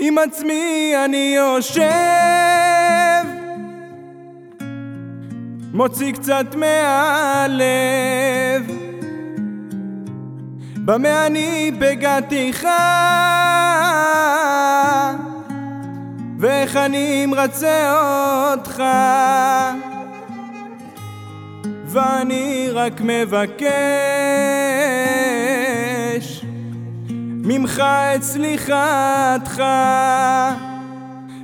עם עצמי אני יושב. מוציא קצת מהלב. במה אני פגעתיך ואיך אני מרצה אותך? ואני רק מבקש ממך את סליחתך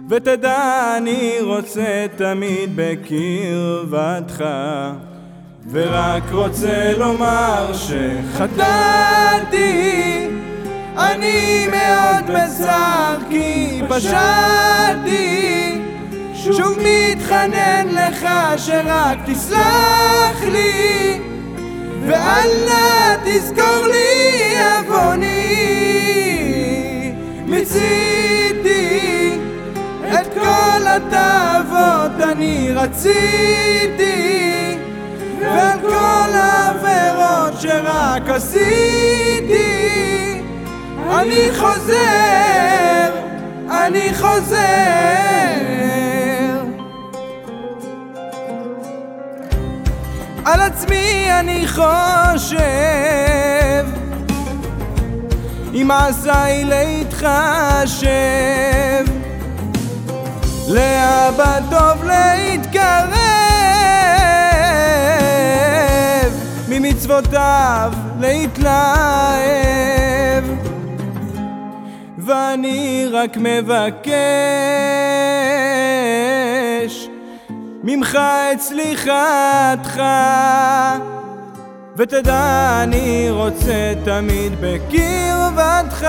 ותדע אני רוצה תמיד בקרבתך ורק רוצה לומר שחטאתי אני מאוד בצער כי פשעתי שוב מתחנן לך שרק תסלח לי ואל נא תזכור לי עווני מציתי את כל התאוות אני רציתי ועל כל העבירות שרק עשיתי. אני חוזר, אני חוזר. על עצמי אני חושב אם עשיי להתחשב. לאבא טוב להתקרב ממצוותיו להתלהב. ואני רק מבקש ממך את סליחתך ותדע אני רוצה תמיד בקרבתך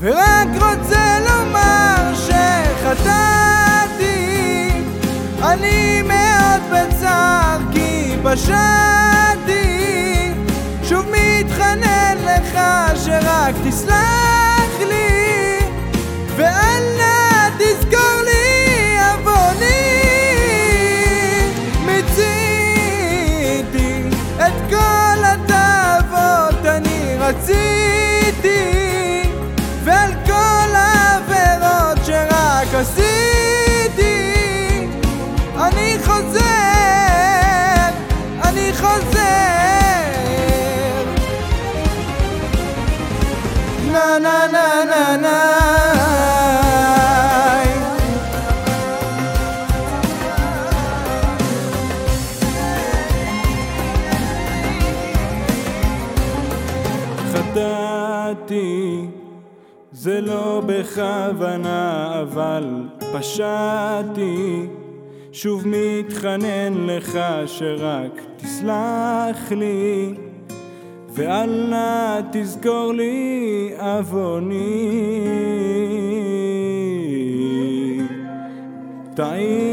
ורק רוצה לומר שחטאתי. אני מאוד בצער כי פשעתי na na na na na. חטאתי זה לא בכוונה אבל פשעתי. שוב מתחנן לך שרק תסלח לי ואל נא תזכור לי עווני. טעיתי